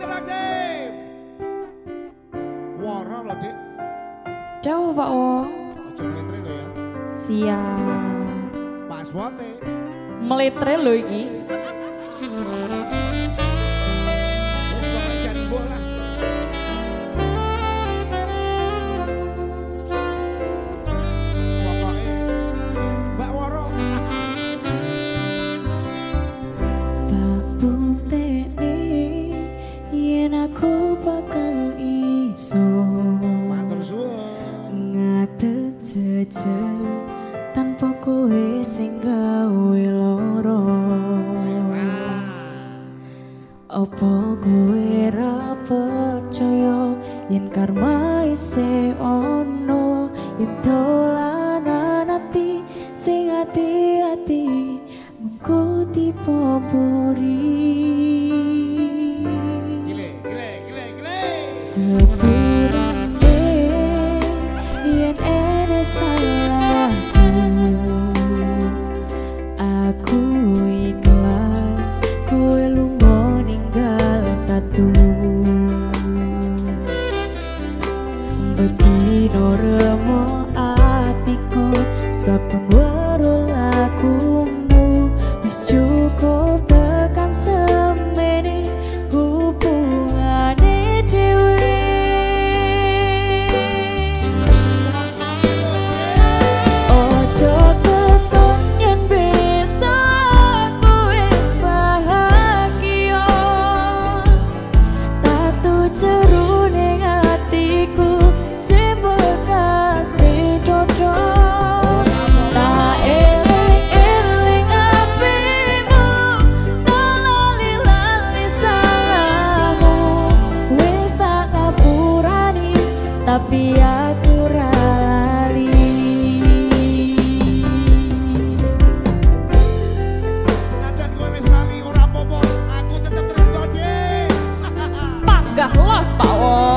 interaktif. Wara lho, Dik. Pak Wong. Ya. Siap. Pak Meletre lho. bakal iso? Matur suwun. ngadeg jejel tanpa kowe sing gawe loro Apa kowe ra percaya yen karma isih ono yen dolanan ati sing ati-ati mengko dipopori Gile, up and roll. 好哦。